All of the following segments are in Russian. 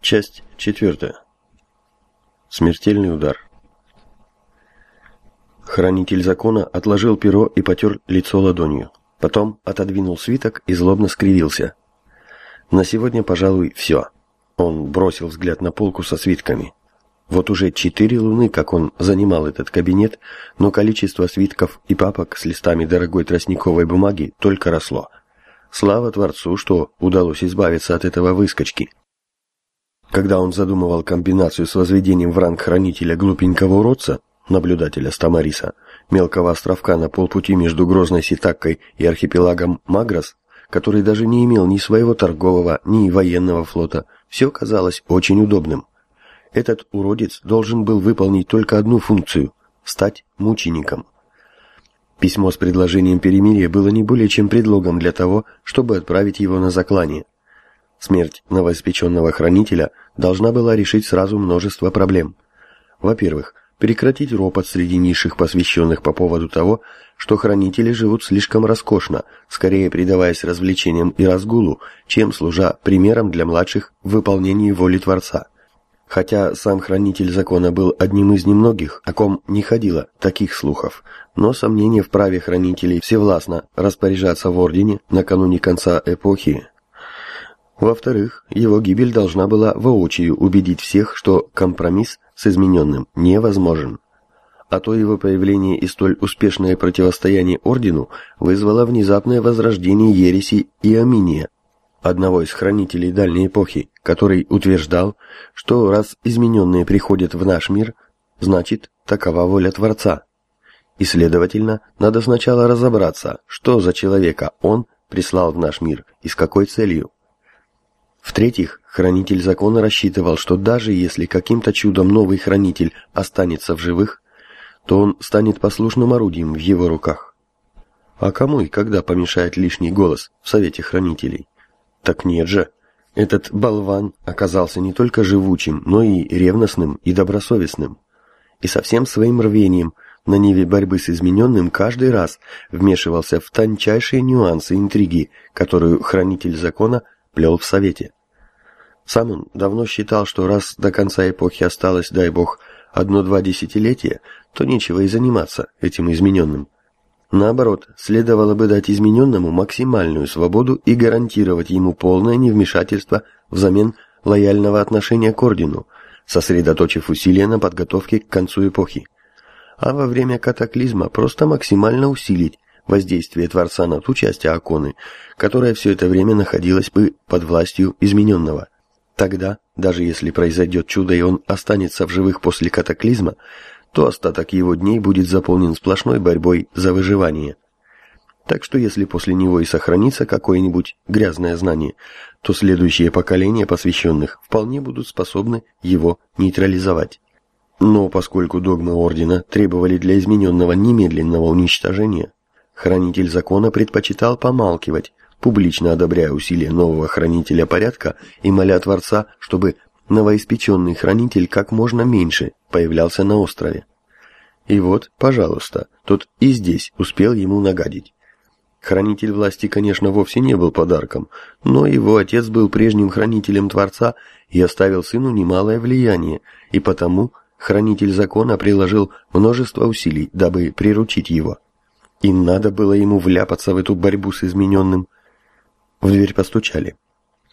Часть четвертая. Смертельный удар. Хранитель закона отложил перо и потер лицо ладонью. Потом отодвинул свиток и злобно скривился. На сегодня, пожалуй, все. Он бросил взгляд на полку со свитками. Вот уже четыре луны, как он занимал этот кабинет, но количество свитков и папок с листами дорогой тростниковой бумаги только росло. Слава Творцу, что удалось избавиться от этого выскочки – когда он задумывал комбинацию с возведением в ранг хранителя глупенького уродца, наблюдателя Стамариса, мелкого островка на полпути между Грозной Ситаккой и архипелагом Магрос, который даже не имел ни своего торгового, ни военного флота, все казалось очень удобным. Этот уродец должен был выполнить только одну функцию – стать мучеником. Письмо с предложением перемирия было не более чем предлогом для того, чтобы отправить его на заклание. Смерть новоиспеченного хранителя должна была решить сразу множество проблем. Во-первых, прекратить ропот среди низших посвященных по поводу того, что хранители живут слишком роскошно, скорее предаваясь развлечениям и разгулу, чем служа примером для младших в выполнении воли Творца. Хотя сам хранитель закона был одним из немногих, о ком не ходило таких слухов, но сомнение в праве хранителей всевластно распоряжаться в Ордене накануне конца эпохи во-вторых, его гибель должна была воочию убедить всех, что компромисс с измененным невозможен. А то его появление и столь успешное противостояние ордену вызвало внезапное возрождение ереси и Аминия, одного из хранителей дальней эпохи, который утверждал, что раз измененные приходят в наш мир, значит, такова воля Творца. И, следовательно, надо сначала разобраться, что за человека он прислал в наш мир и с какой целью. В-третьих, хранитель закона рассчитывал, что даже если каким-то чудом новый хранитель останется в живых, то он станет послушным орудием в его руках. А кому и когда помешает лишний голос в Совете Хранителей? Так нет же. Этот болван оказался не только живучим, но и ревностным и добросовестным. И со всем своим рвением на ниве борьбы с измененным каждый раз вмешивался в тончайшие нюансы интриги, которую Хранитель Закона плел в Совете. Сам он давно считал, что раз до конца эпохи осталось, дай бог, одно-два десятилетия, то нечего и заниматься этим измененным. Наоборот, следовало бы дать измененному максимальную свободу и гарантировать ему полное невмешательство взамен лояльного отношения к ордену, сосредоточив усилия на подготовке к концу эпохи. А во время катаклизма просто максимально усилить воздействие Творца на ту часть Аконы, которая все это время находилась бы под властью измененного. Тогда, даже если произойдет чудо и он останется в живых после катаклизма, то остаток его дней будет заполнен сплошной борьбой за выживание. Так что если после него и сохранится какое-нибудь грязное знание, то следующие поколения посвященных вполне будут способны его нейтрализовать. Но поскольку догмы Ордена требовали для измененного немедленного уничтожения, Хранитель закона предпочитал помалкивать, публично одобряя усилия нового хранителя порядка и моля Творца, чтобы новоиспеченный хранитель как можно меньше появлялся на острове. И вот, пожалуйста, тот и здесь успел ему нагадить. Хранитель власти, конечно, вовсе не был подарком, но его отец был прежним хранителем Творца и оставил сыну немалое влияние, и потому хранитель закона приложил множество усилий, дабы приручить его. И надо было ему вляпаться в эту борьбу с измененным, в дверь постучали.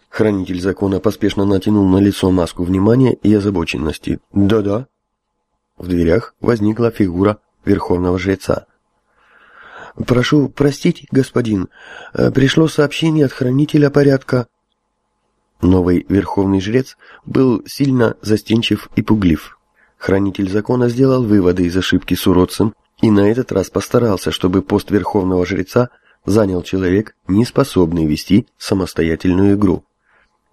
Хранитель закона поспешно натянул на лицо маску внимания и озабоченности. «Да-да». В дверях возникла фигура верховного жреца. «Прошу простить, господин, э, пришло сообщение от хранителя порядка». Новый верховный жрец был сильно застенчив и пуглив. Хранитель закона сделал выводы из ошибки с уродцем и на этот раз постарался, чтобы пост верховного жреца занял человек, не способный вести самостоятельную игру.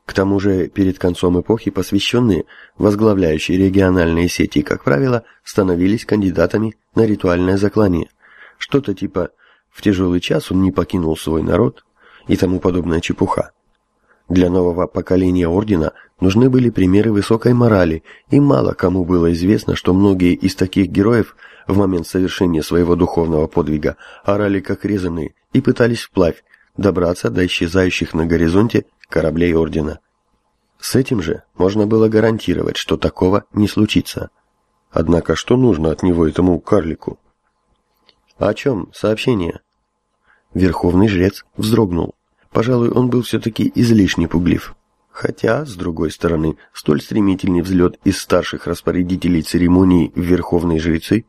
К тому же, перед концом эпохи посвященные, возглавляющие региональные сети, как правило, становились кандидатами на ритуальное заклание. Что-то типа «в тяжелый час он не покинул свой народ» и тому подобная чепуха. Для нового поколения ордена нужны были примеры высокой морали, и мало кому было известно, что многие из таких героев в момент совершения своего духовного подвига орали как резаные и пытались вплавь добраться до исчезающих на горизонте кораблей ордена. С этим же можно было гарантировать, что такого не случится. Однако что нужно от него этому карлику? О чем сообщение? Верховный жрец вздрогнул. Пожалуй, он был все-таки излишне пуглив. Хотя, с другой стороны, столь стремительный взлет из старших распорядителей церемонии в верховные жрецы,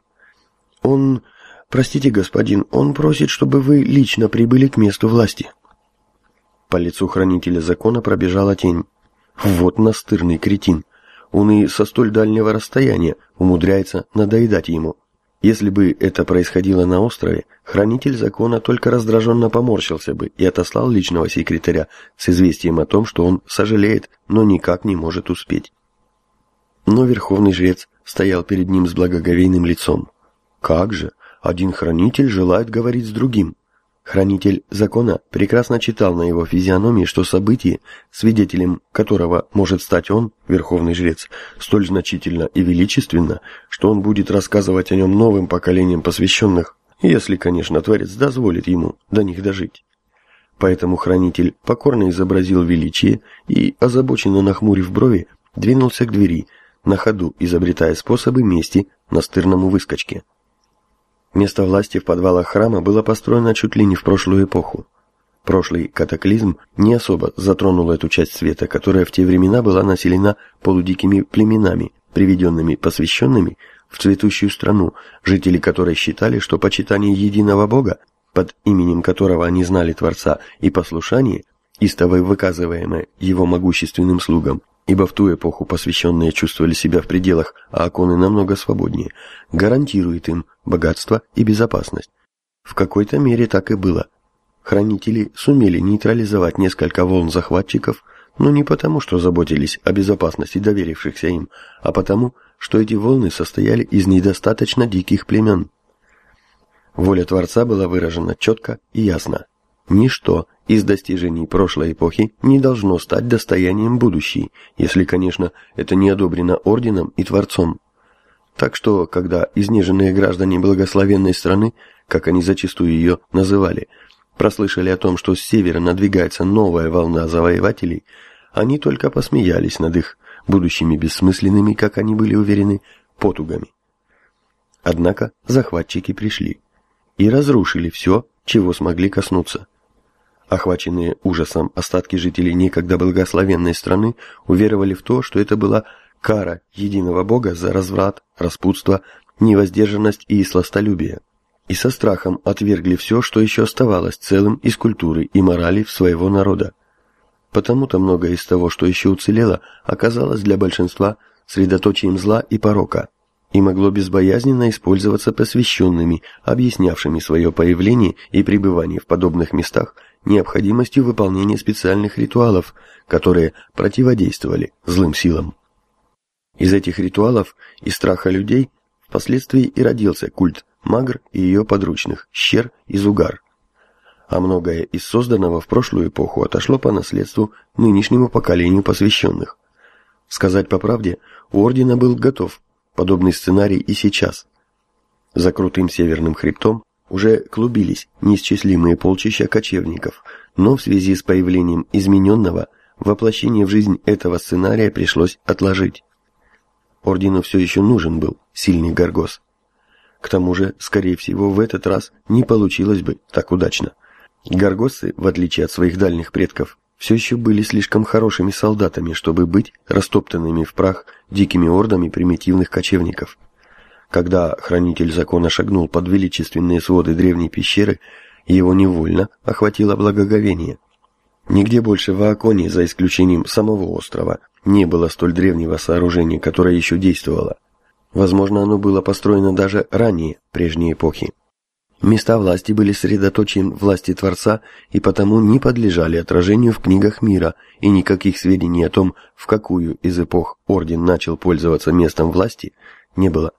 он... Простите, господин, он просит, чтобы вы лично прибыли к месту власти. По лицу хранителя закона пробежала тень. Вот настырный кретин. Он и со столь дальнего расстояния умудряется надоедать ему. Если бы это происходило на острове, хранитель закона только раздраженно поморщился бы и отослал личного секретаря с известием о том, что он сожалеет, но никак не может успеть. Но верховный жрец стоял перед ним с благоговейным лицом. Как же, один хранитель желает говорить с другим. Хранитель закона прекрасно читал на его физиономии, что событие, свидетелем которого может стать он, верховный жрец, столь значительно и величественно, что он будет рассказывать о нем новым поколениям посвященных, если, конечно, Творец дозволит ему до них дожить. Поэтому хранитель покорно изобразил величие и, озабоченно нахмурив брови, двинулся к двери, на ходу изобретая способы мести настырному выскочке. Место власти в подвалах храма было построено чуть ли не в прошлую эпоху. Прошлый катаклизм не особо затронул эту часть света, которая в те времена была населена полудикими племенами, приведенными посвященными в цветущую страну, жители которой считали, что почитание единого Бога, под именем которого они знали Творца, и послушание, истово выказываемое его могущественным слугам, ибо в ту эпоху посвященные чувствовали себя в пределах, а оконы намного свободнее, гарантирует им богатство и безопасность. В какой-то мере так и было. Хранители сумели нейтрализовать несколько волн захватчиков, но не потому, что заботились о безопасности доверившихся им, а потому, что эти волны состояли из недостаточно диких племен. Воля Творца была выражена четко и ясно. Ничто из достижений прошлой эпохи не должно стать достоянием будущей, если, конечно, это не одобрено орденом и Творцом. Так что, когда изнеженные граждане благословенной страны, как они зачастую ее называли, прослышали о том, что с севера надвигается новая волна завоевателей, они только посмеялись над их будущими бессмысленными, как они были уверены, потугами. Однако захватчики пришли и разрушили все, чего смогли коснуться. Охваченные ужасом остатки жителей некогда благословенной страны уверовали в то, что это была кара единого Бога за разврат, распутство, невоздержанность и сластолюбие. И со страхом отвергли все, что еще оставалось целым из культуры и морали своего народа. Потому-то многое из того, что еще уцелело, оказалось для большинства средоточием зла и порока и могло безбоязненно использоваться посвященными, объяснявшими свое появление и пребывание в подобных местах необходимостью выполнения специальных ритуалов, которые противодействовали злым силам. Из этих ритуалов и страха людей впоследствии и родился культ Магр и ее подручных, Щер и Зугар. А многое из созданного в прошлую эпоху отошло по наследству нынешнему поколению посвященных. Сказать по правде, у Ордена был готов подобный сценарий и сейчас. За крутым северным хребтом уже клубились неисчислимые полчища кочевников, но в связи с появлением измененного воплощение в жизнь этого сценария пришлось отложить. Ордену все еще нужен был сильный Гаргос. К тому же, скорее всего, в этот раз не получилось бы так удачно. Гаргосы, в отличие от своих дальних предков, все еще были слишком хорошими солдатами, чтобы быть растоптанными в прах дикими ордами примитивных кочевников. Когда хранитель закона шагнул под величественные своды древней пещеры, его невольно охватило благоговение. Нигде больше в Ааконе, за исключением самого острова, не было столь древнего сооружения, которое еще действовало. Возможно, оно было построено даже ранее прежней эпохи. Места власти были средоточием власти Творца и потому не подлежали отражению в книгах мира, и никаких сведений о том, в какую из эпох Орден начал пользоваться местом власти, не было.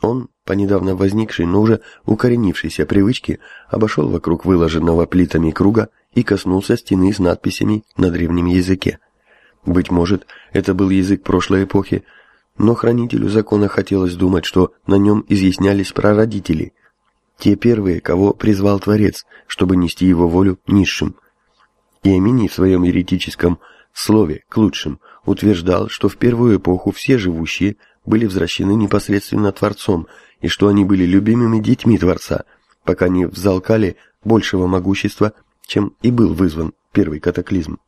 Он, по недавно возникшей, но уже укоренившейся привычке, обошел вокруг выложенного плитами круга и коснулся стены с надписями на древнем языке. Быть может, это был язык прошлой эпохи, но хранителю закона хотелось думать, что на нем изъяснялись прародители, те первые, кого призвал Творец, чтобы нести его волю низшим. И Амини в своем еретическом слове «к лучшим» утверждал, что в первую эпоху все живущие были возвращены непосредственно Творцом и что они были любимыми детьми Творца, пока не взалкали большего могущества, чем и был вызван первый катаклизм.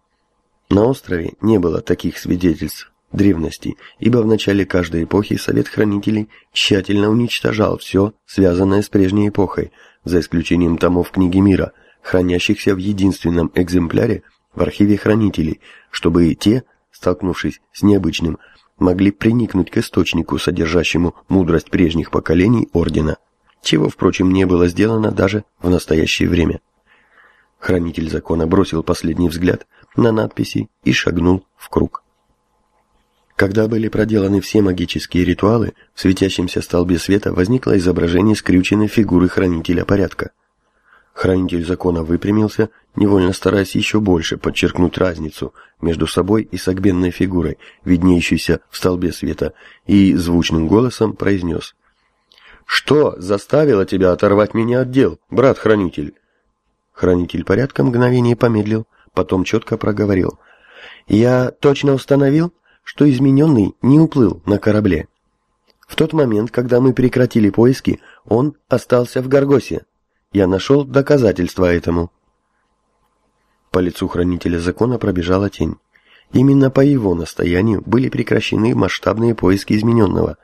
На острове не было таких свидетельств древности, ибо в начале каждой эпохи Совет Хранителей тщательно уничтожал все, связанное с прежней эпохой, за исключением томов книги мира, хранящихся в единственном экземпляре в архиве хранителей, чтобы и те, столкнувшись с необычным, могли приникнуть к источнику, содержащему мудрость прежних поколений Ордена, чего, впрочем, не было сделано даже в настоящее время. Хранитель закона бросил последний взгляд на надписи и шагнул в круг. Когда были проделаны все магические ритуалы, в светящемся столбе света возникло изображение скрюченной фигуры хранителя порядка. Хранитель закона выпрямился, невольно стараясь еще больше подчеркнуть разницу между собой и согбенной фигурой, виднеющейся в столбе света, и звучным голосом произнес. «Что заставило тебя оторвать меня от дел, брат-хранитель?» Хранитель порядка мгновение помедлил, потом четко проговорил. «Я точно установил, что измененный не уплыл на корабле. В тот момент, когда мы прекратили поиски, он остался в Гаргосе. Я нашел доказательства этому. По лицу хранителя закона пробежала тень. Именно по его настоянию были прекращены масштабные поиски измененного,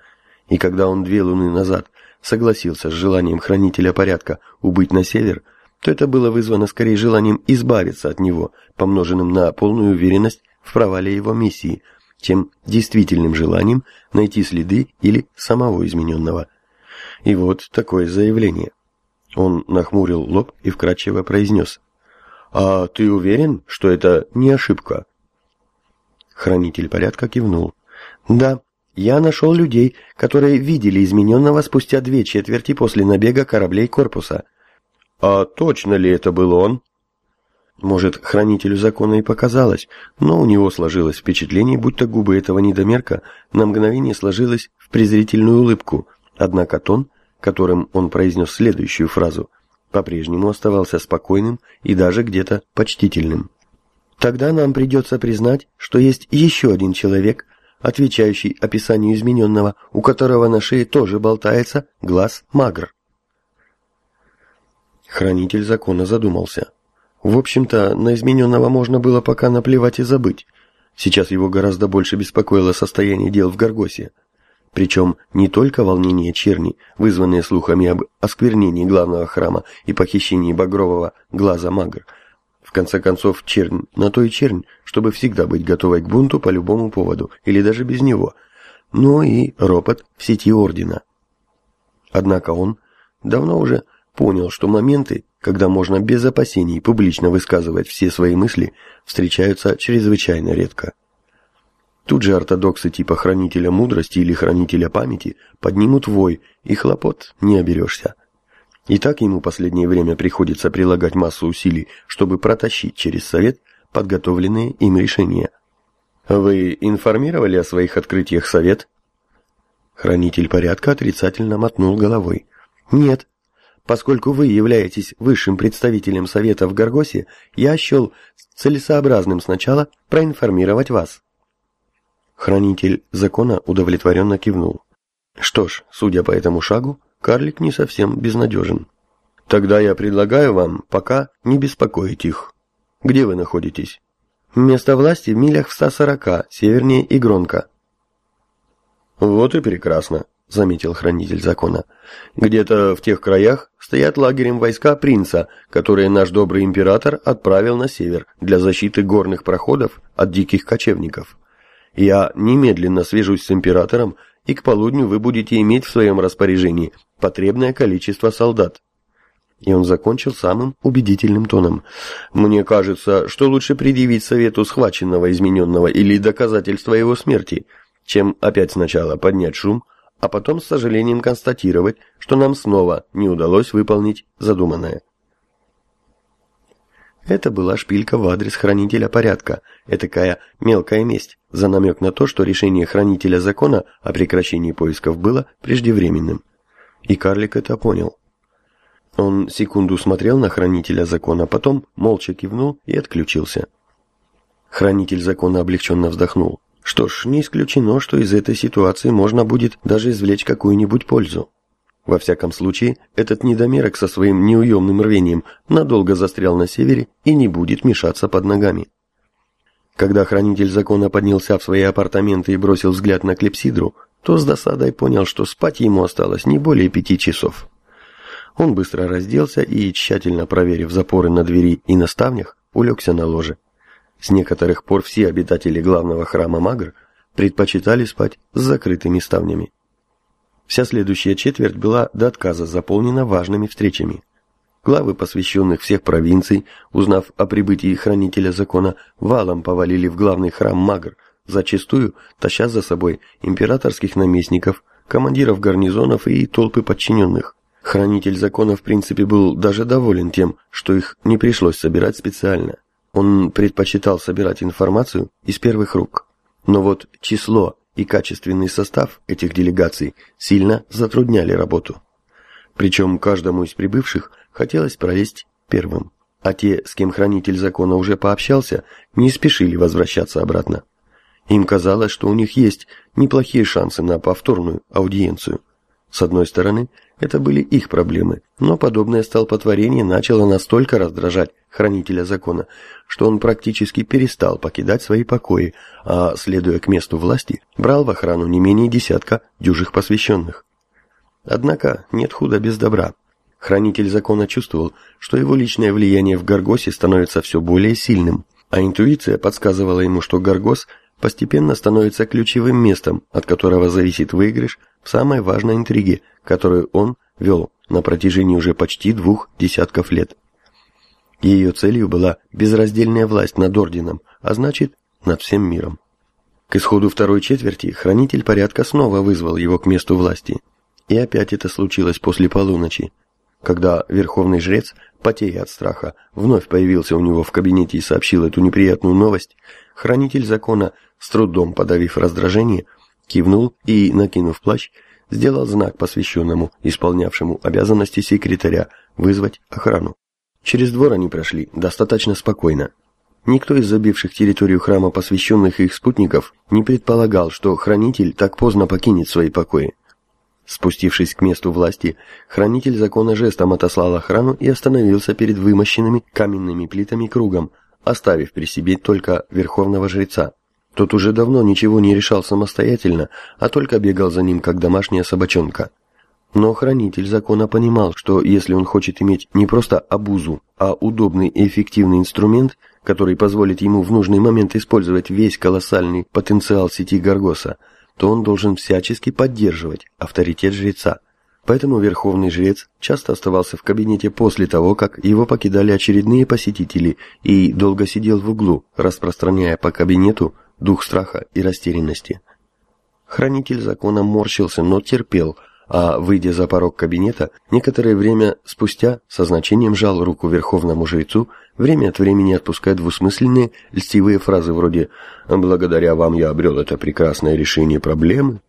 и когда он две луны назад согласился с желанием хранителя порядка убыть на север, то это было вызвано скорее желанием избавиться от него, помноженным на полную уверенность в провале его миссии, чем действительным желанием найти следы или самого измененного. И вот такое заявление. Он нахмурил лоб и вкратчиво произнес. «А ты уверен, что это не ошибка?» Хранитель порядка кивнул. «Да, я нашел людей, которые видели измененного спустя две четверти после набега кораблей корпуса». «А точно ли это был он?» Может, хранителю закона и показалось, но у него сложилось впечатление, будто губы этого недомерка на мгновение сложилось в презрительную улыбку, однако тон, которым он произнес следующую фразу, по-прежнему оставался спокойным и даже где-то почтительным. Тогда нам придется признать, что есть еще один человек, отвечающий описанию измененного, у которого на шее тоже болтается глаз магр. Хранитель закона задумался. В общем-то, на измененного можно было пока наплевать и забыть. Сейчас его гораздо больше беспокоило состояние дел в Гаргосе. Причем не только волнение черни, вызванные слухами об осквернении главного храма и похищении багрового глаза Магр. В конце концов, чернь на то и чернь, чтобы всегда быть готовой к бунту по любому поводу, или даже без него, но и ропот в сети Ордена. Однако он давно уже понял, что моменты, когда можно без опасений публично высказывать все свои мысли, встречаются чрезвычайно редко. Тут же ортодоксы типа хранителя мудрости или хранителя памяти поднимут вой, и хлопот не оберешься. И так ему последнее время приходится прилагать массу усилий, чтобы протащить через совет подготовленные им решения. Вы информировали о своих открытиях совет? Хранитель порядка отрицательно мотнул головой. Нет. Поскольку вы являетесь высшим представителем совета в Гаргосе, я счел целесообразным сначала проинформировать вас. Хранитель закона удовлетворенно кивнул. Что ж, судя по этому шагу, карлик не совсем безнадежен. Тогда я предлагаю вам пока не беспокоить их. Где вы находитесь? Место власти в милях в 140, севернее Игронка. Вот и прекрасно, заметил хранитель закона. Где-то в тех краях стоят лагерем войска принца, которые наш добрый император отправил на север для защиты горных проходов от диких кочевников. Я немедленно свяжусь с императором, и к полудню вы будете иметь в своем распоряжении потребное количество солдат. И он закончил самым убедительным тоном. «Мне кажется, что лучше предъявить совету схваченного, измененного или доказательства его смерти, чем опять сначала поднять шум, а потом с сожалением констатировать, что нам снова не удалось выполнить задуманное». Это была шпилька в адрес хранителя порядка, этакая мелкая месть, за намек на то, что решение хранителя закона о прекращении поисков было преждевременным. И карлик это понял. Он секунду смотрел на хранителя закона, потом молча кивнул и отключился. Хранитель закона облегченно вздохнул. Что ж, не исключено, что из этой ситуации можно будет даже извлечь какую-нибудь пользу. Во всяком случае, этот недомерок со своим неуемным рвением надолго застрял на севере и не будет мешаться под ногами. Когда хранитель закона поднялся в свои апартаменты и бросил взгляд на клепсидру, то с досадой понял, что спать ему осталось не более пяти часов. Он быстро разделся и, тщательно проверив запоры на двери и на ставнях, улегся на ложе. С некоторых пор все обитатели главного храма Магр предпочитали спать с закрытыми ставнями. Вся следующая четверть была до отказа заполнена важными встречами. Главы посвященных всех провинций, узнав о прибытии хранителя закона, валом повалили в главный храм Магр, зачастую таща за собой императорских наместников, командиров гарнизонов и толпы подчиненных. Хранитель закона в принципе был даже доволен тем, что их не пришлось собирать специально. Он предпочитал собирать информацию из первых рук. Но вот число и качественный состав этих делегаций сильно затрудняли работу. Причем каждому из прибывших хотелось пролезть первым, а те, с кем хранитель закона уже пообщался, не спешили возвращаться обратно. Им казалось, что у них есть неплохие шансы на повторную аудиенцию. С одной стороны, это были их проблемы, но подобное столпотворение начало настолько раздражать хранителя закона, что он практически перестал покидать свои покои, а, следуя к месту власти, брал в охрану не менее десятка дюжих посвященных. Однако нет худа без добра. Хранитель закона чувствовал, что его личное влияние в Гаргосе становится все более сильным, а интуиция подсказывала ему, что Гаргос постепенно становится ключевым местом, от которого зависит выигрыш в самой важной интриге, которую он вел на протяжении уже почти двух десятков лет. Ее целью была безраздельная власть над орденом, а значит, над всем миром. К исходу второй четверти хранитель порядка снова вызвал его к месту власти. И опять это случилось после полуночи, когда верховный жрец, потея от страха, вновь появился у него в кабинете и сообщил эту неприятную новость, хранитель закона, с трудом подавив раздражение, кивнул и, накинув плащ, сделал знак посвященному, исполнявшему обязанности секретаря, вызвать охрану. Через двор они прошли достаточно спокойно. Никто из забивших территорию храма посвященных их спутников не предполагал, что хранитель так поздно покинет свои покои. Спустившись к месту власти, хранитель закона жестом отослал охрану и остановился перед вымощенными каменными плитами кругом, оставив при себе только верховного жреца. Тот уже давно ничего не решал самостоятельно, а только бегал за ним, как домашняя собачонка. Но хранитель закона понимал, что если он хочет иметь не просто обузу, а удобный и эффективный инструмент, который позволит ему в нужный момент использовать весь колоссальный потенциал сети Гаргоса, то он должен всячески поддерживать авторитет жреца. Поэтому верховный жрец часто оставался в кабинете после того, как его покидали очередные посетители и долго сидел в углу, распространяя по кабинету дух страха и растерянности. Хранитель закона морщился, но терпел, а, выйдя за порог кабинета, некоторое время спустя со значением жал руку верховному жрецу, время от времени отпуская двусмысленные, льстивые фразы вроде «Благодаря вам я обрел это прекрасное решение проблемы».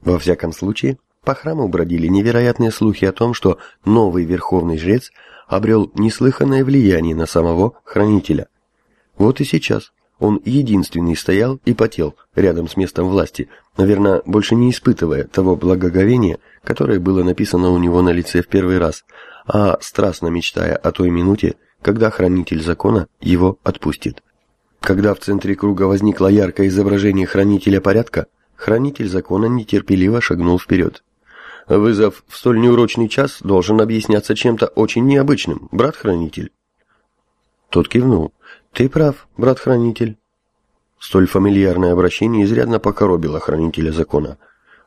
Во всяком случае, по храму бродили невероятные слухи о том, что новый верховный жрец обрел неслыханное влияние на самого хранителя. Вот и сейчас он единственный стоял и потел рядом с местом власти, наверное, больше не испытывая того благоговения, которое было написано у него на лице в первый раз, а страстно мечтая о той минуте, когда хранитель закона его отпустит. Когда в центре круга возникло яркое изображение хранителя порядка, хранитель закона нетерпеливо шагнул вперед. Вызов в столь неурочный час должен объясняться чем-то очень необычным, брат-хранитель. Тот кивнул. «Ты прав, брат-хранитель». Столь фамильярное обращение изрядно покоробило хранителя закона.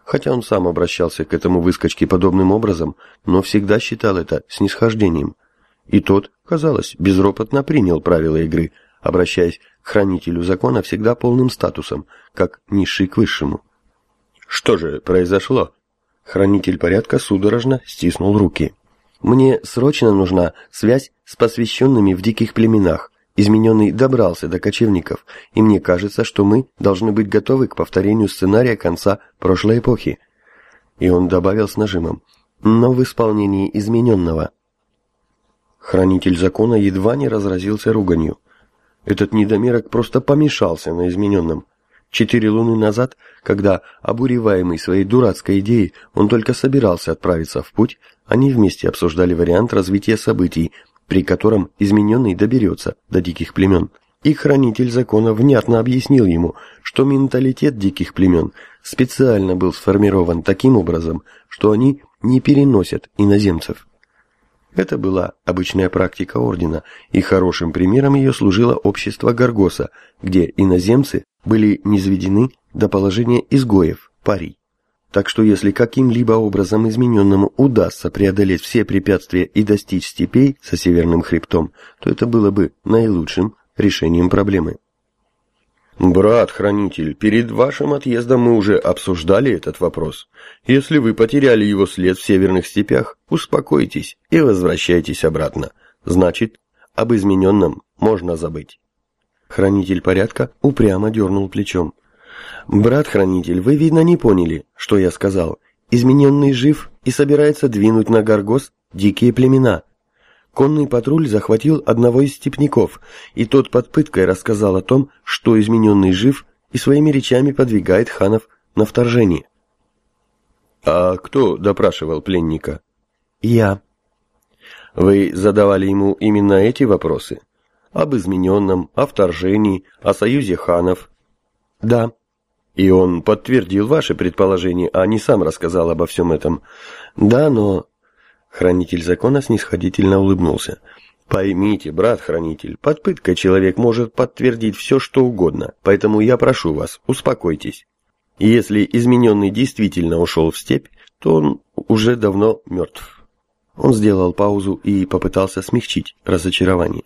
Хотя он сам обращался к этому выскочке подобным образом, но всегда считал это снисхождением. И тот, казалось, безропотно принял правила игры, обращаясь к хранителю закона всегда полным статусом, как низший к высшему. Что же произошло? Хранитель порядка судорожно стиснул руки. Мне срочно нужна связь с посвященными в диких племенах. Измененный добрался до кочевников, и мне кажется, что мы должны быть готовы к повторению сценария конца прошлой эпохи. И он добавил с нажимом, но в исполнении измененного. Хранитель закона едва не разразился руганью. Этот недомерок просто помешался на измененном. Четыре луны назад, когда, обуреваемый своей дурацкой идеей, он только собирался отправиться в путь, они вместе обсуждали вариант развития событий, при котором измененный доберется до диких племен. И хранитель закона внятно объяснил ему, что менталитет диких племен специально был сформирован таким образом, что они не переносят иноземцев. Это была обычная практика ордена, и хорошим примером ее служило общество Гаргоса, где иноземцы были низведены до положения изгоев, парий. Так что если каким-либо образом измененному удастся преодолеть все препятствия и достичь степей со северным хребтом, то это было бы наилучшим решением проблемы. «Брат-хранитель, перед вашим отъездом мы уже обсуждали этот вопрос. Если вы потеряли его след в северных степях, успокойтесь и возвращайтесь обратно. Значит, об измененном можно забыть». Хранитель порядка упрямо дернул плечом. «Брат-хранитель, вы, видно, не поняли, что я сказал. Измененный жив и собирается двинуть на Гаргос дикие племена». Конный патруль захватил одного из степняков, и тот под пыткой рассказал о том, что измененный жив и своими речами подвигает ханов на вторжение. «А кто допрашивал пленника?» «Я». «Вы задавали ему именно эти вопросы? Об измененном, о вторжении, о союзе ханов?» «Да». «И он подтвердил ваши предположения, а не сам рассказал обо всем этом?» «Да, но Хранитель закона снисходительно улыбнулся. «Поймите, брат-хранитель, под пыткой человек может подтвердить все, что угодно, поэтому я прошу вас, успокойтесь. Если измененный действительно ушел в степь, то он уже давно мертв». Он сделал паузу и попытался смягчить разочарование.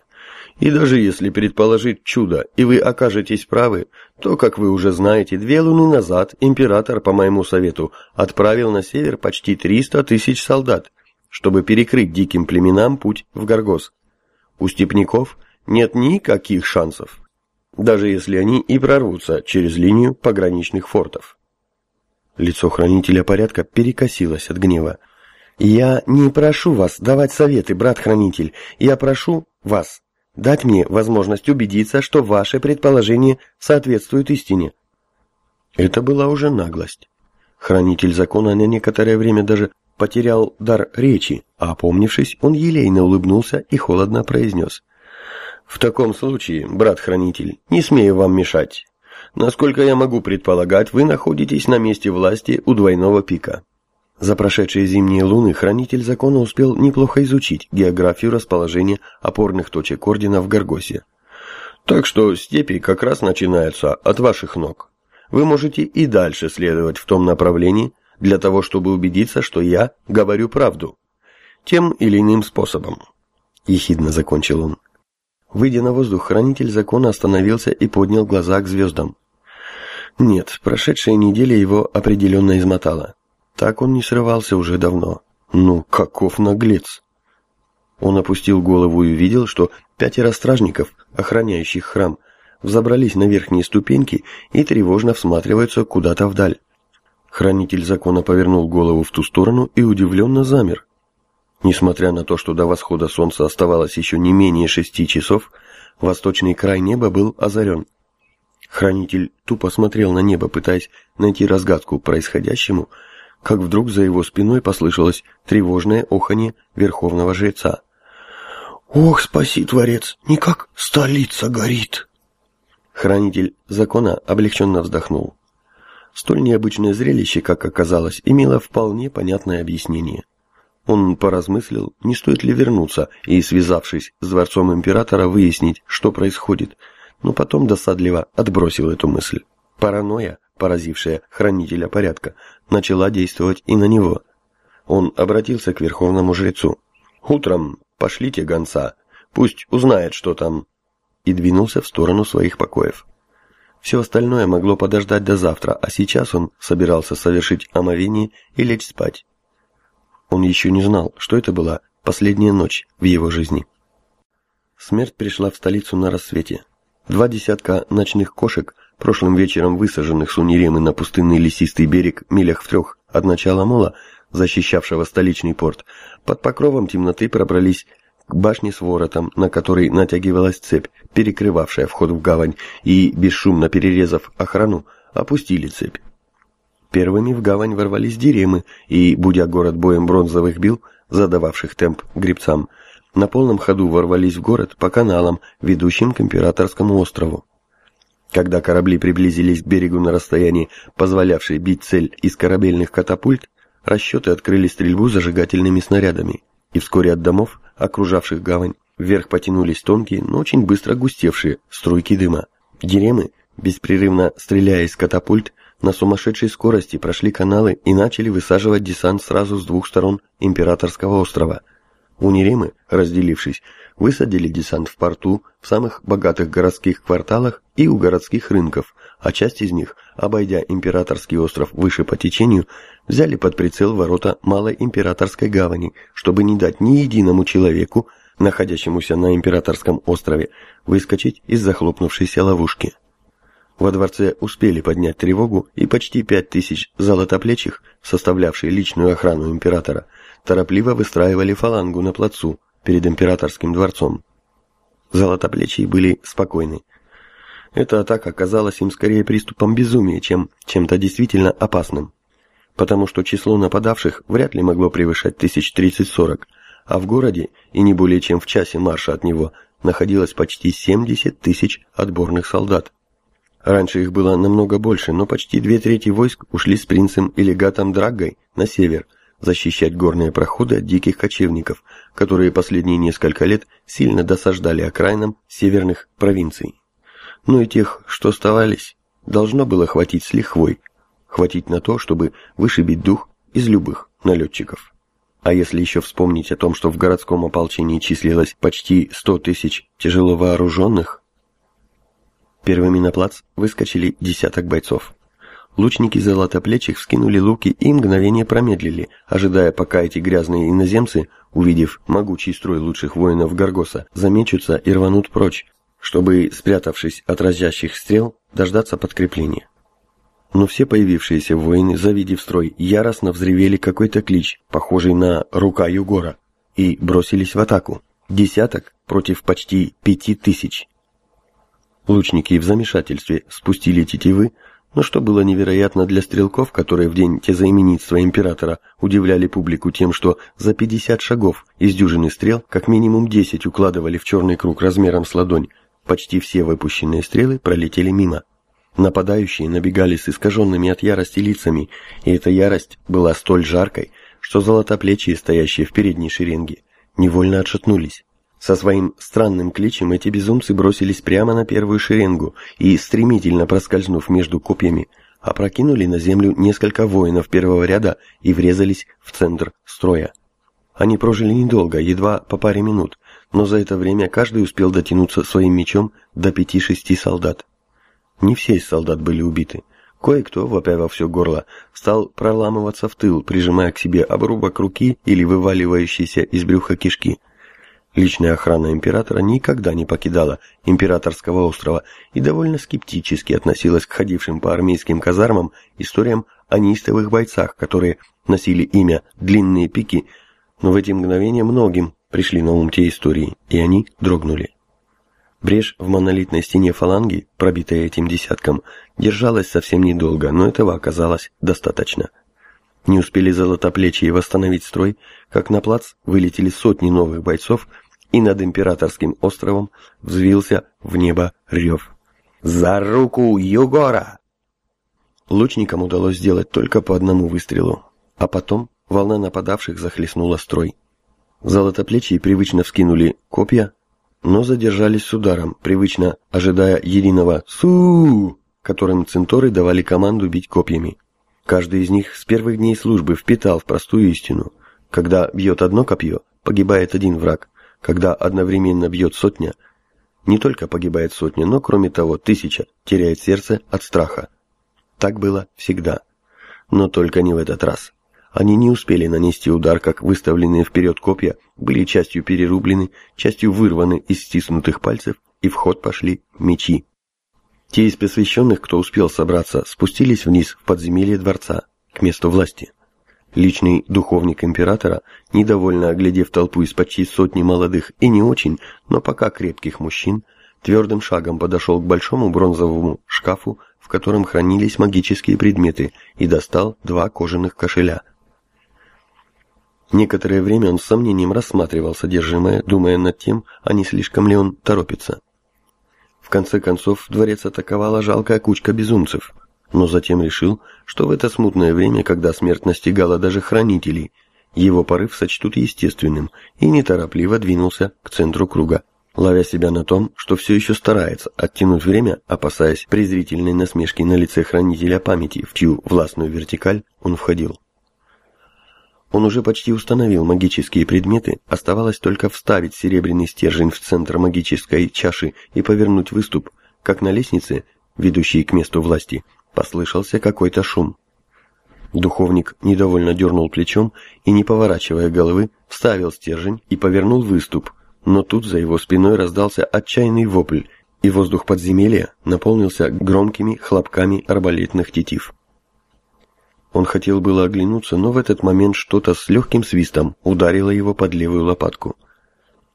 И даже если предположить чудо, и вы окажетесь правы, то, как вы уже знаете, две луны назад император, по моему совету, отправил на север почти 300 тысяч солдат, чтобы перекрыть диким племенам путь в Горгос. У степняков нет никаких шансов, даже если они и прорвутся через линию пограничных фортов. Лицо хранителя порядка перекосилось от гнева. «Я не прошу вас давать советы, брат-хранитель. Я прошу вас дать мне возможность убедиться, что ваши предположения соответствуют истине». Это была уже наглость. Хранитель закона на некоторое время даже потерял дар речи, а опомнившись, он елейно улыбнулся и холодно произнес. «В таком случае, брат-хранитель, не смею вам мешать. Насколько я могу предполагать, вы находитесь на месте власти у двойного пика». За прошедшие зимние луны хранитель закона успел неплохо изучить географию расположения опорных точек ордена в Гаргосе. Так что степи как раз начинаются от ваших ног. Вы можете и дальше следовать в том направлении, для того, чтобы убедиться, что я говорю правду. Тем или иным способом. Ехидно закончил он. Выйдя на воздух, хранитель закона остановился и поднял глаза к звездам. Нет, прошедшая неделя его определенно измотала. Так он не срывался уже давно. Ну, каков наглец! Он опустил голову и увидел, что пятеро стражников, охраняющих храм, взобрались на верхние ступеньки и тревожно всматриваются куда-то вдаль. Хранитель закона повернул голову в ту сторону и удивленно замер. Несмотря на то, что до восхода солнца оставалось еще не менее шести часов, восточный край неба был озарен. Хранитель тупо смотрел на небо, пытаясь найти разгадку происходящему, как вдруг за его спиной послышалось тревожное оханье верховного жреца. «Ох, спаси, Творец, никак столица горит!» Хранитель закона облегченно вздохнул. Столь необычное зрелище, как оказалось, имело вполне понятное объяснение. Он поразмыслил, не стоит ли вернуться и, связавшись с дворцом императора, выяснить, что происходит, но потом досадливо отбросил эту мысль. Паранойя, поразившая хранителя порядка, начала действовать и на него. Он обратился к верховному жрецу. «Утром пошлите гонца, пусть узнает, что там», и двинулся в сторону своих покоев. Все остальное могло подождать до завтра, а сейчас он собирался совершить омовение и лечь спать. Он еще не знал, что это была последняя ночь в его жизни. Смерть пришла в столицу на рассвете. Два десятка ночных кошек, прошлым вечером высаженных с униремы на пустынный лесистый берег милях в трех от начала мола, защищавшего столичный порт, под покровом темноты пробрались к башне с воротом, на которой натягивалась цепь, перекрывавшая вход в гавань, и, бесшумно перерезав охрану, опустили цепь. Первыми в гавань ворвались диремы и, будя город боем бронзовых бил, задававших темп гребцам, на полном ходу ворвались в город по каналам, ведущим к Императорскому острову. Когда корабли приблизились к берегу на расстоянии, позволявшей бить цель из корабельных катапульт, расчеты открыли стрельбу зажигательными снарядами, и вскоре от домов, окружавших гавань, вверх потянулись тонкие, но очень быстро густевшие струйки дыма. Деремы, беспрерывно стреляя из катапульт, на сумасшедшей скорости прошли каналы и начали высаживать десант сразу с двух сторон Императорского острова. Унеремы, разделившись, высадили десант в порту, в самых богатых городских кварталах и у городских рынков, а часть из них, обойдя Императорский остров выше по течению, взяли под прицел ворота Малой Императорской гавани, чтобы не дать ни единому человеку, находящемуся на Императорском острове, выскочить из захлопнувшейся ловушки. Во дворце успели поднять тревогу, и почти пять тысяч золотоплечих, составлявшие личную охрану императора, торопливо выстраивали фалангу на плацу перед императорским дворцом. Золотоплечие были спокойны. Эта атака казалась им скорее приступом безумия, чем чем-то действительно опасным, потому что число нападавших вряд ли могло превышать тысяч тридцать-сорок, а в городе, и не более чем в часе марша от него, находилось почти 70 тысяч отборных солдат. Раньше их было намного больше, но почти две трети войск ушли с принцем и легатом Драггой на север, защищать горные проходы от диких кочевников, которые последние несколько лет сильно досаждали окраинам северных провинций. Но и тех, что оставались, должно было хватить с лихвой, хватить на то, чтобы вышибить дух из любых налетчиков. А если еще вспомнить о том, что в городском ополчении числилось почти 100 тысяч тяжело вооруженных, Первыми на плац выскочили десяток бойцов. Лучники золотоплечих вскинули луки и мгновение промедлили, ожидая, пока эти грязные иноземцы, увидев могучий строй лучших воинов Гаргоса, замечутся и рванут прочь, чтобы, спрятавшись от разящих стрел, дождаться подкрепления. Но все появившиеся воины, завидев строй, яростно взревели какой-то клич, похожий на «рука Югора», и бросились в атаку. Десяток против почти пяти тысяч. Лучники в замешательстве спустили тетивы, но что было невероятно для стрелков, которые в день тезаименитства императора удивляли публику тем, что за 50 шагов из дюжины стрел как минимум 10 укладывали в черный круг размером с ладонь, почти все выпущенные стрелы пролетели мимо. Нападающие набегали с искаженными от ярости лицами, и эта ярость была столь жаркой, что золотоплечие, стоящие в передней шеренге, невольно отшатнулись. Со своим странным кличем эти безумцы бросились прямо на первую шеренгу и, стремительно проскользнув между копьями, опрокинули на землю несколько воинов первого ряда и врезались в центр строя. Они прожили недолго, едва по паре минут, но за это время каждый успел дотянуться своим мечом до пяти-шести солдат. Не все из солдат были убиты. Кое-кто, вопя во все горло, стал проламываться в тыл, прижимая к себе обрубок руки или вываливающиеся из брюха кишки. Личная охрана императора никогда не покидала императорского острова и довольно скептически относилась к ходившим по армейским казармам историям о неистовых бойцах, которые носили имя «длинные пики», но в эти мгновения многим пришли на ум те истории, и они дрогнули. Брешь в монолитной стене фаланги, пробитая этим десятком, держалась совсем недолго, но этого оказалось достаточно. Не успели золотоплечие восстановить строй, как на плац вылетели сотни новых бойцов и над Императорским островом взвился в небо рев. «За руку Югора!» Лучникам удалось сделать только по одному выстрелу, а потом волна нападавших захлестнула строй. Золотоплечие привычно вскинули копья, но задержались с ударом, привычно ожидая единого «су», которым центоры давали команду бить копьями. Каждый из них с первых дней службы впитал в простую истину. Когда бьет одно копье, погибает один враг, когда одновременно бьет сотня, не только погибает сотня, но кроме того тысяча теряет сердце от страха. Так было всегда. Но только не в этот раз. Они не успели нанести удар, как выставленные вперед копья были частью перерублены, частью вырваны из стиснутых пальцев, и в ход пошли мечи. Те из посвященных, кто успел собраться, спустились вниз в подземелье дворца, к месту власти. Личный духовник императора, недовольно оглядев толпу из почти сотни молодых и не очень, но пока крепких мужчин, твердым шагом подошел к большому бронзовому шкафу, в котором хранились магические предметы, и достал два кожаных кошеля. Некоторое время он с сомнением рассматривал содержимое, думая над тем, а не слишком ли он торопится. В конце концов, дворец атаковала жалкая кучка безумцев – но затем решил, что в это смутное время, когда смерть настигала даже хранителей, его порыв сочтут естественным, и неторопливо двинулся к центру круга, ловя себя на том, что все еще старается оттянуть время, опасаясь презрительной насмешки на лице хранителя памяти, в чью властную вертикаль он входил. Он уже почти установил магические предметы, оставалось только вставить серебряный стержень в центр магической чаши и повернуть выступ, как на лестнице, ведущей к месту власти, Послышался какой-то шум. Духовник недовольно дернул плечом и, не поворачивая головы, вставил стержень и повернул выступ, но тут за его спиной раздался отчаянный вопль, и воздух подземелья наполнился громкими хлопками арбалетных тетив. Он хотел было оглянуться, но в этот момент что-то с легким свистом ударило его под левую лопатку.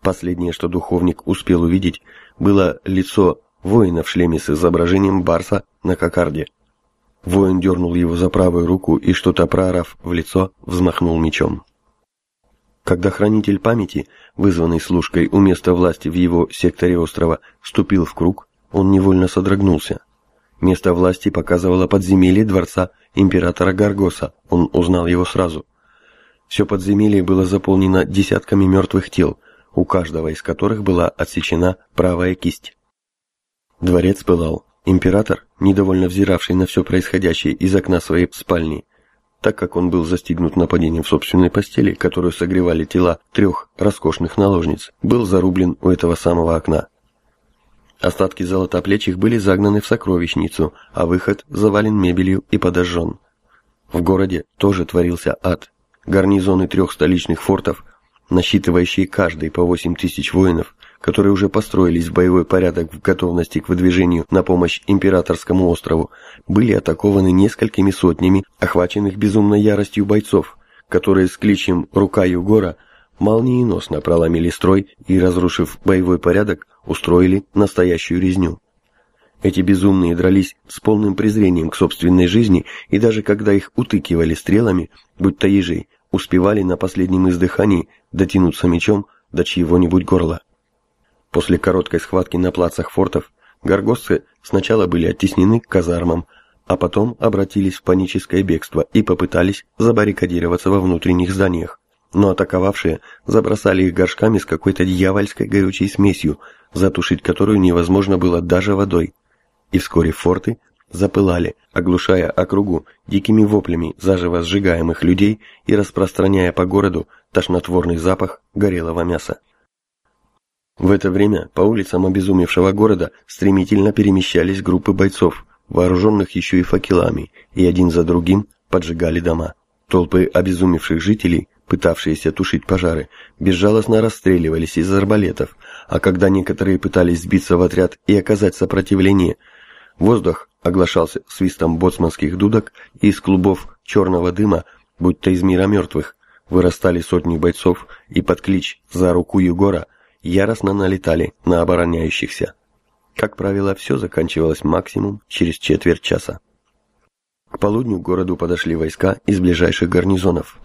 Последнее, что духовник успел увидеть, было лицо воина в шлеме с изображением барса на кокарде. Воин дернул его за правую руку и, что-то проорав в лицо, взмахнул мечом. Когда хранитель памяти, вызванный служкой у места власти в его секторе острова, вступил в круг, он невольно содрогнулся. Место власти показывало подземелье дворца императора Гаргоса, он узнал его сразу. Все подземелье было заполнено десятками мертвых тел, у каждого из которых была отсечена правая кисть. Дворец пылал. Император, недовольно взиравший на все происходящее из окна своей спальни, так как он был застигнут нападением в собственной постели, которую согревали тела трех роскошных наложниц, был зарублен у этого самого окна. Остатки золотоплечих были загнаны в сокровищницу, а выход завален мебелью и подожжен. В городе тоже творился ад. Гарнизоны трех столичных фортов, насчитывающие каждый по 8 тысяч воинов, которые уже построились в боевой порядок в готовности к выдвижению на помощь императорскому острову, были атакованы несколькими сотнями охваченных безумной яростью бойцов, которые с кличем «Рука Югора» молниеносно проломили строй и, разрушив боевой порядок, устроили настоящую резню. Эти безумные дрались с полным презрением к собственной жизни, и даже когда их утыкивали стрелами, будто ежей, успевали на последнем издыхании дотянуться мечом до чьего-нибудь горла. После короткой схватки на плацах фортов горгосцы сначала были оттеснены к казармам, а потом обратились в паническое бегство и попытались забаррикадироваться во внутренних зданиях. Но атаковавшие забросали их горшками с какой-то дьявольской горючей смесью, затушить которую невозможно было даже водой. И вскоре форты запылали, оглушая округу дикими воплями заживо сжигаемых людей и распространяя по городу тошнотворный запах горелого мяса. В это время по улицам обезумевшего города стремительно перемещались группы бойцов, вооруженных еще и факелами, и один за другим поджигали дома. Толпы обезумевших жителей, пытавшиеся тушить пожары, безжалостно расстреливались из арбалетов, а когда некоторые пытались сбиться в отряд и оказать сопротивление, воздух оглашался свистом боцманских дудок, и из клубов черного дыма, будто из мира мертвых, вырастали сотни бойцов, и под клич «За руку Егора» яростно налетали на обороняющихся. Как правило, все заканчивалось максимум через четверть часа. К полудню к городу подошли войска из ближайших гарнизонов.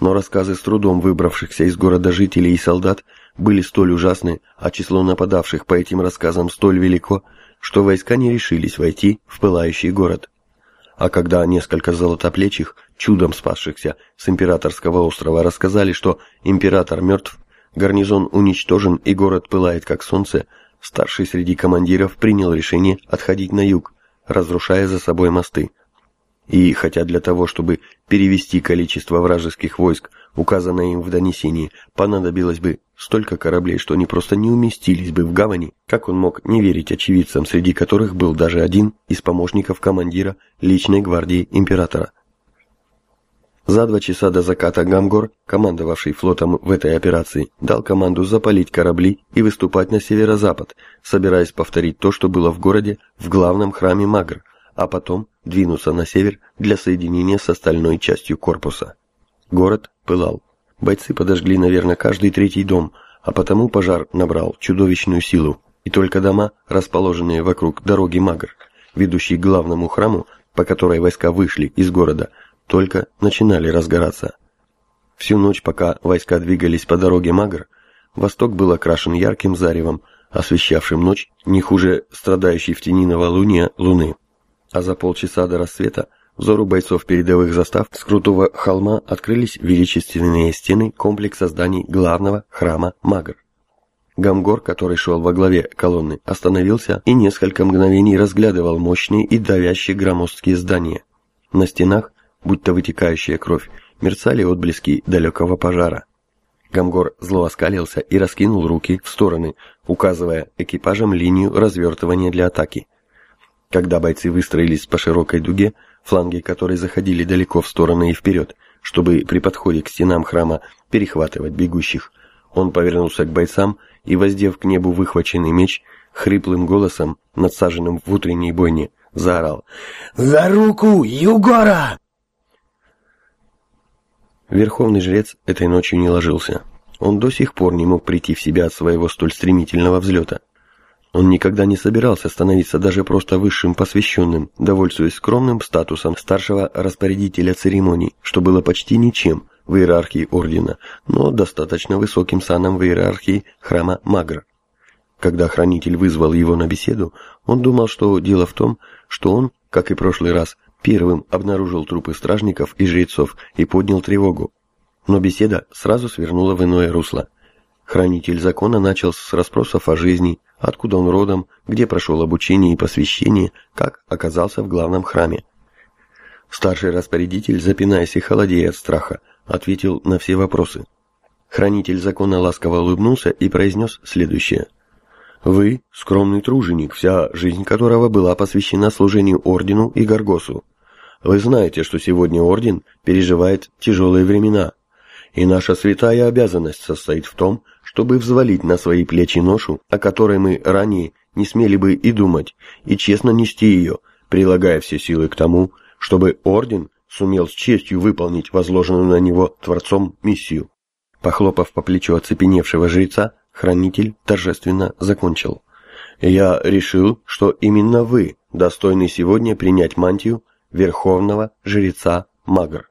Но рассказы с трудом выбравшихся из города жителей и солдат были столь ужасны, а число нападавших по этим рассказам столь велико, что войска не решились войти в пылающий город. А когда несколько золотоплечих, чудом спасшихся с императорского острова, рассказали, что император мертв, гарнизон уничтожен и город пылает как солнце, старший среди командиров принял решение отходить на юг, разрушая за собой мосты. И хотя для того, чтобы перевести количество вражеских войск, указанное им в донесении, понадобилось бы столько кораблей, что они просто не уместились бы в гавани, как он мог не верить очевидцам, среди которых был даже один из помощников командира личной гвардии императора – за два часа до заката Гамгор, командовавший флотом в этой операции, дал команду запалить корабли и выступать на северо-запад, собираясь повторить то, что было в городе в главном храме Магр, а потом двинуться на север для соединения с остальной частью корпуса. Город пылал. Бойцы подожгли, наверное, каждый третий дом, а потому пожар набрал чудовищную силу. И только дома, расположенные вокруг дороги Магр, ведущей к главному храму, по которой войска вышли из города, только начинали разгораться. Всю ночь, пока войска двигались по дороге Магр, восток был окрашен ярким заревом, освещавшим ночь не хуже страдающей в тени новолуния луны. А за полчаса до рассвета взору бойцов передовых застав с крутого холма открылись величественные стены комплекса зданий главного храма Магр. Гамгор, который шел во главе колонны, остановился и несколько мгновений разглядывал мощные и давящие громоздкие здания. На стенах, будто вытекающая кровь, мерцали отблески далекого пожара. Гамгор зло оскалился и раскинул руки в стороны, указывая экипажам линию развертывания для атаки. Когда бойцы выстроились по широкой дуге, фланги которой заходили далеко в стороны и вперед, чтобы при подходе к стенам храма перехватывать бегущих, он повернулся к бойцам и, воздев к небу выхваченный меч, хриплым голосом, надсаженным в утренней бойне, заорал «За руку, Югора!» Верховный жрец этой ночью не ложился. Он до сих пор не мог прийти в себя от своего столь стремительного взлета. Он никогда не собирался становиться даже просто высшим посвященным, довольствуясь скромным статусом старшего распорядителя церемоний, что было почти ничем, в иерархии ордена, но достаточно высоким саном в иерархии храма Магр. Когда хранитель вызвал его на беседу, он думал, что дело в том, что он, как и прошлый раз, первым обнаружил трупы стражников и жрецов и поднял тревогу. Но беседа сразу свернула в иное русло. Хранитель закона начал с расспросов о жизни, откуда он родом, где прошел обучение и посвящение, как оказался в главном храме. Старший распорядитель, запинаясь и холодея от страха, ответил на все вопросы. Хранитель закона ласково улыбнулся и произнес следующее. «Вы – скромный труженик, вся жизнь которого была посвящена служению Ордену и Гаргосу. Вы знаете, что сегодня Орден переживает тяжелые времена, и наша святая обязанность состоит в том, чтобы взвалить на свои плечи ношу, о которой мы ранее не смели бы и думать, и честно нести ее, прилагая все силы к тому, чтобы Орден сумел с честью выполнить возложенную на него Творцом миссию. Похлопав по плечу оцепеневшего жреца, хранитель торжественно закончил. «Я решил, что именно вы достойны сегодня принять мантию верховного жреца Магр».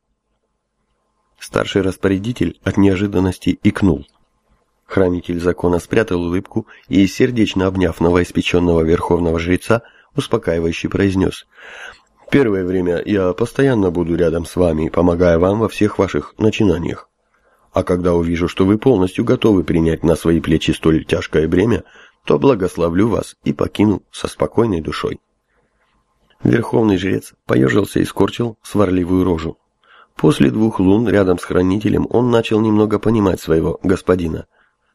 Старший распорядитель от неожиданности икнул. Хранитель закона спрятал улыбку и, сердечно обняв новоиспеченного верховного жреца, успокаивающе произнес Первое время я постоянно буду рядом с вами, помогая вам во всех ваших начинаниях. А когда увижу, что вы полностью готовы принять на свои плечи столь тяжкое бремя, то благословлю вас и покину со спокойной душой. Верховный жрец поежился и скорчил сварливую рожу. После двух лун рядом с хранителем он начал немного понимать своего господина.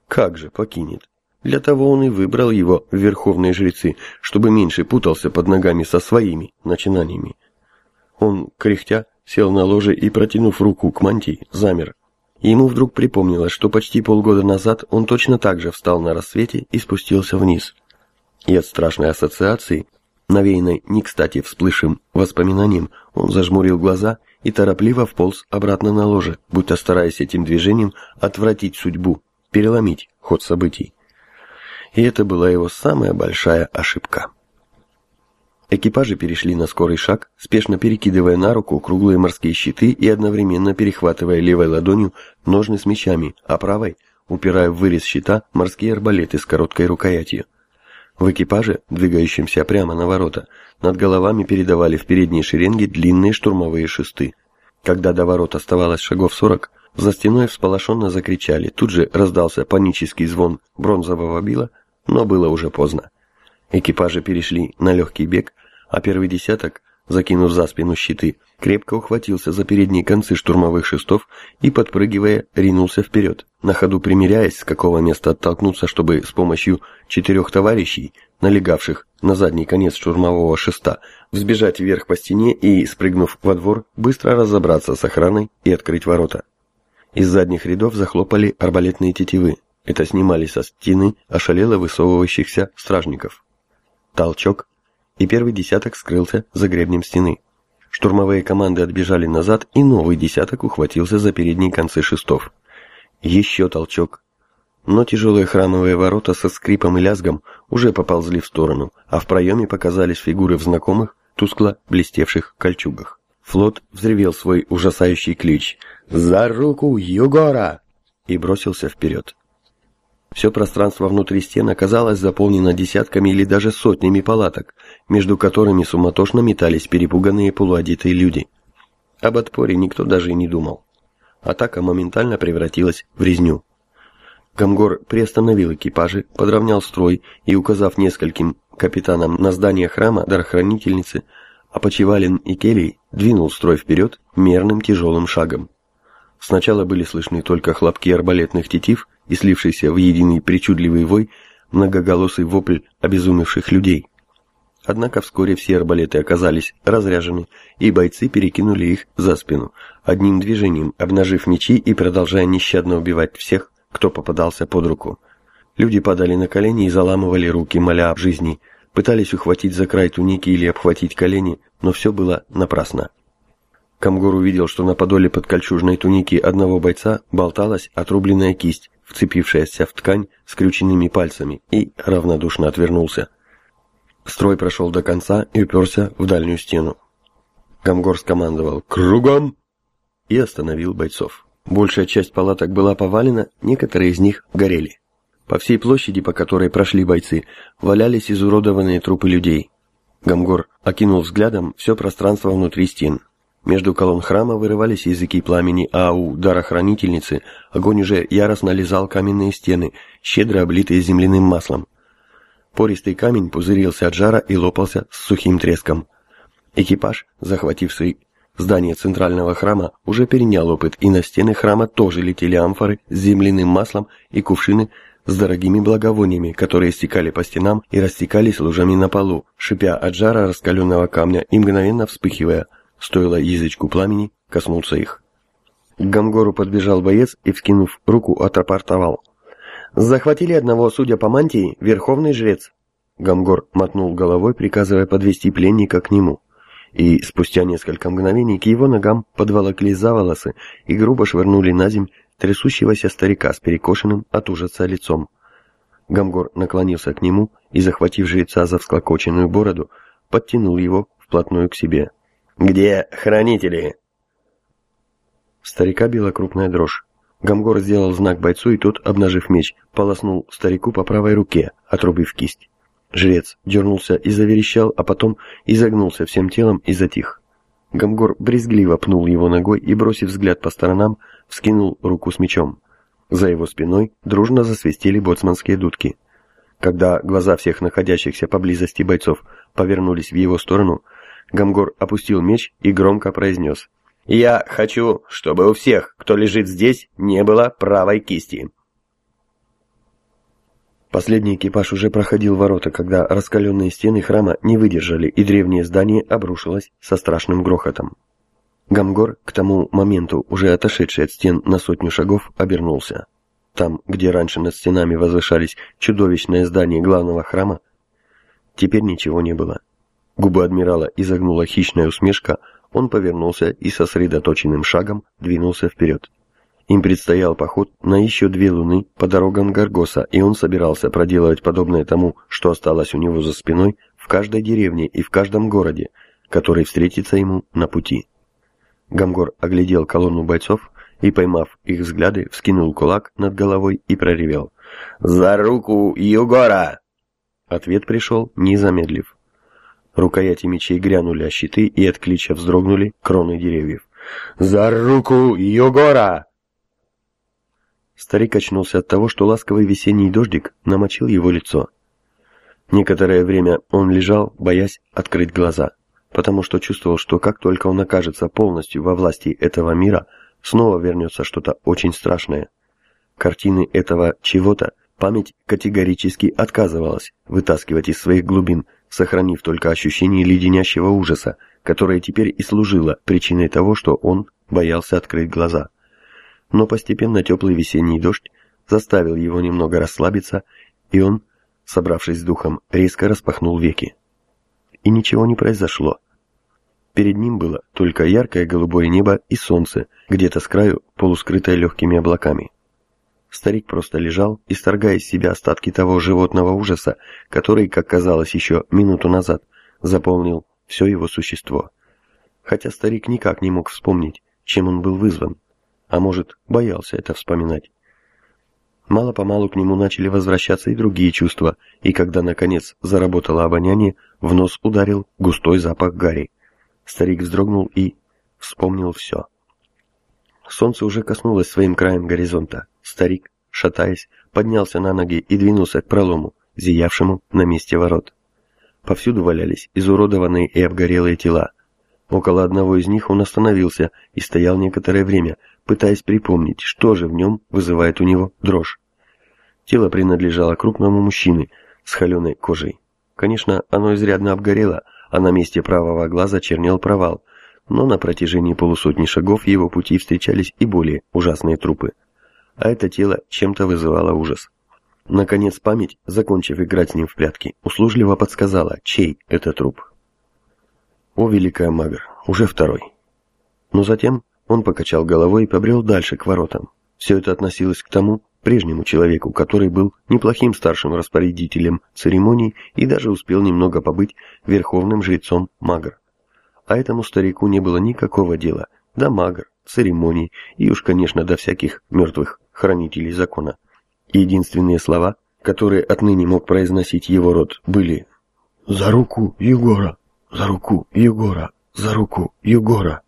Как же покинет? Для того он и выбрал его в верховные жрецы, чтобы меньше путался под ногами со своими начинаниями. Он, кряхтя, сел на ложе и, протянув руку к мантии, замер. Ему вдруг припомнилось, что почти полгода назад он точно так же встал на рассвете и спустился вниз. И от страшной ассоциации, навеянной не кстати всплывшим воспоминанием, он зажмурил глаза и торопливо вполз обратно на ложе, будто стараясь этим движением отвратить судьбу, переломить ход событий. И это была его самая большая ошибка. Экипажи перешли на скорый шаг, спешно перекидывая на руку круглые морские щиты и одновременно перехватывая левой ладонью ножны с мечами, а правой, упирая в вырез щита, морские арбалеты с короткой рукоятью. В экипаже, двигающемся прямо на ворота, над головами передавали в передней шеренге длинные штурмовые шесты. Когда до ворот оставалось шагов сорок, за стеной всполошенно закричали, тут же раздался панический звон бронзового била, но было уже поздно. Экипажи перешли на легкий бег, а первый десяток, закинув за спину щиты, крепко ухватился за передние концы штурмовых шестов и, подпрыгивая, ринулся вперед, на ходу примеряясь, с какого места оттолкнуться, чтобы с помощью четырех товарищей, налегавших на задний конец штурмового шеста, взбежать вверх по стене и, спрыгнув во двор, быстро разобраться с охраной и открыть ворота. Из задних рядов захлопали арбалетные тетивы, это снимали со стены ошалело высовывающихся стражников. Толчок, и первый десяток скрылся за гребнем стены. Штурмовые команды отбежали назад, и новый десяток ухватился за передние концы шестов. Еще толчок. Но тяжелые храмовые ворота со скрипом и лязгом уже поползли в сторону, а в проеме показались фигуры в знакомых, тускло блестевших кольчугах. Флот взревел свой ужасающий клич «За руку, Югора!» и бросился вперед. Все пространство внутри стен оказалось заполнено десятками или даже сотнями палаток, между которыми суматошно метались перепуганные полуодетые люди. Об отпоре никто даже и не думал. Атака моментально превратилась в резню. Гамгор приостановил экипажи, подровнял строй и, указав нескольким капитанам на здание храма дарохранительницы, Апочевалин и Келли двинул строй вперед мерным тяжелым шагом. Сначала были слышны только хлопки арбалетных тетив и слившийся в единый причудливый вой многоголосый вопль обезумевших людей. Однако вскоре все арбалеты оказались разряжены, и бойцы перекинули их за спину, одним движением обнажив мечи и продолжая нещадно убивать всех, кто попадался под руку. Люди падали на колени и заламывали руки, моля об жизни, пытались ухватить за край туники или обхватить колени, но все было напрасно. Камгор увидел, что на подоле подкольчужной туники одного бойца болталась отрубленная кисть, вцепившаяся в ткань скрюченными пальцами, и равнодушно отвернулся. Строй прошел до конца и уперся в дальнюю стену. Камгор скомандовал «Кругом!» и остановил бойцов. Большая часть палаток была повалена, некоторые из них горели. По всей площади, по которой прошли бойцы, валялись изуродованные трупы людей. Гамгор окинул взглядом все пространство внутри стен. Между колонн храма вырывались языки пламени, а у дарохранительницы огонь уже яростно лизал каменные стены, щедро облитые земляным маслом. Пористый камень пузырился от жара и лопался с сухим треском. Экипаж, захвативший здание центрального храма, уже перенял опыт, и на стены храма тоже летели амфоры с земляным маслом и кувшины с дорогими благовониями, которые стекали по стенам и растекались лужами на полу, шипя от жара раскаленного камня и мгновенно вспыхивая – Стоило язычку пламени коснуться их. К Гамгору подбежал боец и, вскинув руку, отрапортовал. «Захватили одного, судя по мантии, верховный жрец». Гамгор мотнул головой, приказывая подвести пленника к нему. И спустя несколько мгновений к его ногам подволокли за волосы и грубо швырнули на земь трясущегося старика с перекошенным от ужаса лицом. Гамгор наклонился к нему и, захватив жреца за всклокоченную бороду, подтянул его вплотную к себе. «Где хранители?» Старика била крупная дрожь. Гамгор сделал знак бойцу, и тот, обнажив меч, полоснул старику по правой руке, отрубив кисть. Жрец дернулся и заверещал, а потом изогнулся всем телом и затих. Гамгор брезгливо пнул его ногой и, бросив взгляд по сторонам, вскинул руку с мечом. За его спиной дружно засвистели боцманские дудки. Когда глаза всех находящихся поблизости бойцов повернулись в его сторону, Гамгор опустил меч и громко произнес. «Я хочу, чтобы у всех, кто лежит здесь, не было правой кисти». Последний экипаж уже проходил ворота, когда раскаленные стены храма не выдержали, и древнее здание обрушилось со страшным грохотом. Гамгор, к тому моменту уже отошедший от стен на сотню шагов, обернулся. Там, где раньше над стенами возвышались чудовищное здание главного храма, теперь ничего не было. Губы адмирала изогнула хищная усмешка, он повернулся и сосредоточенным шагом двинулся вперед. Им предстоял поход на еще две луны по дорогам Гаргоса, и он собирался проделывать подобное тому, что осталось у него за спиной, в каждой деревне и в каждом городе, который встретится ему на пути. Гамгор оглядел колонну бойцов и, поймав их взгляды, вскинул кулак над головой и проревел. «За руку Югора!» Ответ пришел, не замедлив. Рукояти мечей грянули о щиты и от клича вздрогнули кроны деревьев. «За руку Йогора!» Старик очнулся от того, что ласковый весенний дождик намочил его лицо. Некоторое время он лежал, боясь открыть глаза, потому что чувствовал, что как только он окажется полностью во власти этого мира, снова вернется что-то очень страшное. Картины этого чего-то память категорически отказывалась вытаскивать из своих глубин, сохранив только ощущение леденящего ужаса, которое теперь и служило причиной того, что он боялся открыть глаза. Но постепенно теплый весенний дождь заставил его немного расслабиться, и он, собравшись с духом, резко распахнул веки. И ничего не произошло. Перед ним было только яркое голубое небо и солнце, где-то с краю, полускрытое легкими облаками. Старик просто лежал, исторгая из себя остатки того животного ужаса, который, как казалось еще минуту назад, заполнил все его существо. Хотя старик никак не мог вспомнить, чем он был вызван, а может, боялся это вспоминать. Мало-помалу к нему начали возвращаться и другие чувства, и когда, наконец, заработало обоняние, в нос ударил густой запах гари. Старик вздрогнул и вспомнил все. Солнце уже коснулось своим краем горизонта. Старик, шатаясь, поднялся на ноги и двинулся к пролому, зиявшему на месте ворот. Повсюду валялись изуродованные и обгорелые тела. Около одного из них он остановился и стоял некоторое время, пытаясь припомнить, что же в нем вызывает у него дрожь. Тело принадлежало крупному мужчине с холеной кожей. Конечно, оно изрядно обгорело, а на месте правого глаза чернел провал, но на протяжении полусотни шагов его пути встречались и более ужасные трупы. А это тело чем-то вызывало ужас. Наконец память, закончив играть с ним в прятки, услужливо подсказала, чей это труп. О, великая Магр, уже второй. Но затем он покачал головой и побрел дальше к воротам. Все это относилось к тому прежнему человеку, который был неплохим старшим распорядителем церемоний и даже успел немного побыть верховным жрецом Магр. А этому старику не было никакого дела до Магр, церемоний и уж, конечно, до всяких мертвых хранителей закона. Единственные слова, которые отныне мог произносить его род, были «За руку Егора! За руку Егора! За руку Егора!»